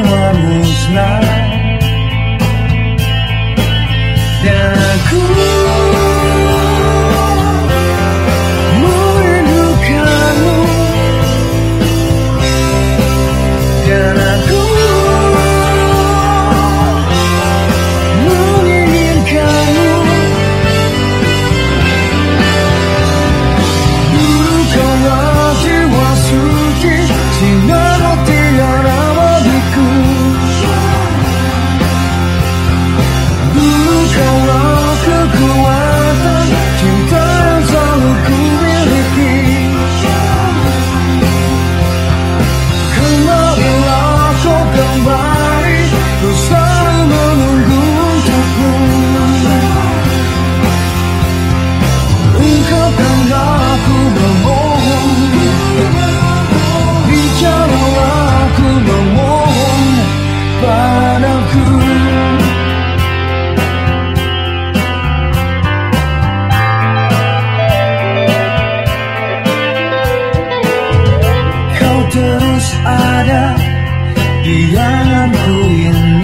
Janganlah musnah Dan aku terus ada di anganku ini.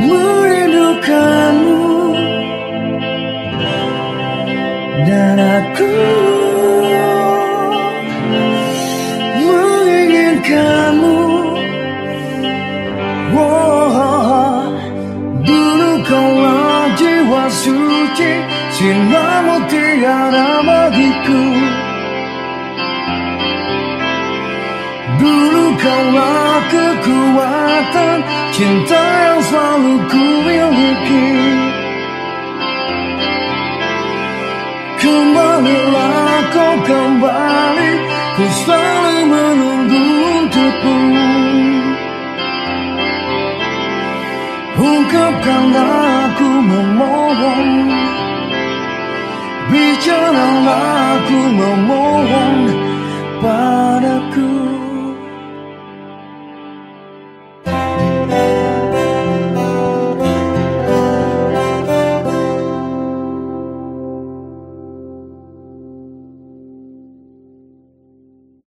aku kamu, dan aku menginginkanmu. Oh, dulu kau jiwa suci cintamu tiada bagiku. Engkaulah kekuatan Cinta yang selalu ku miliki. Kembalilah kau kembali Ku selalu menunggu untukmu. Ungkapkanlah aku memohon. Bicaralah aku memohon.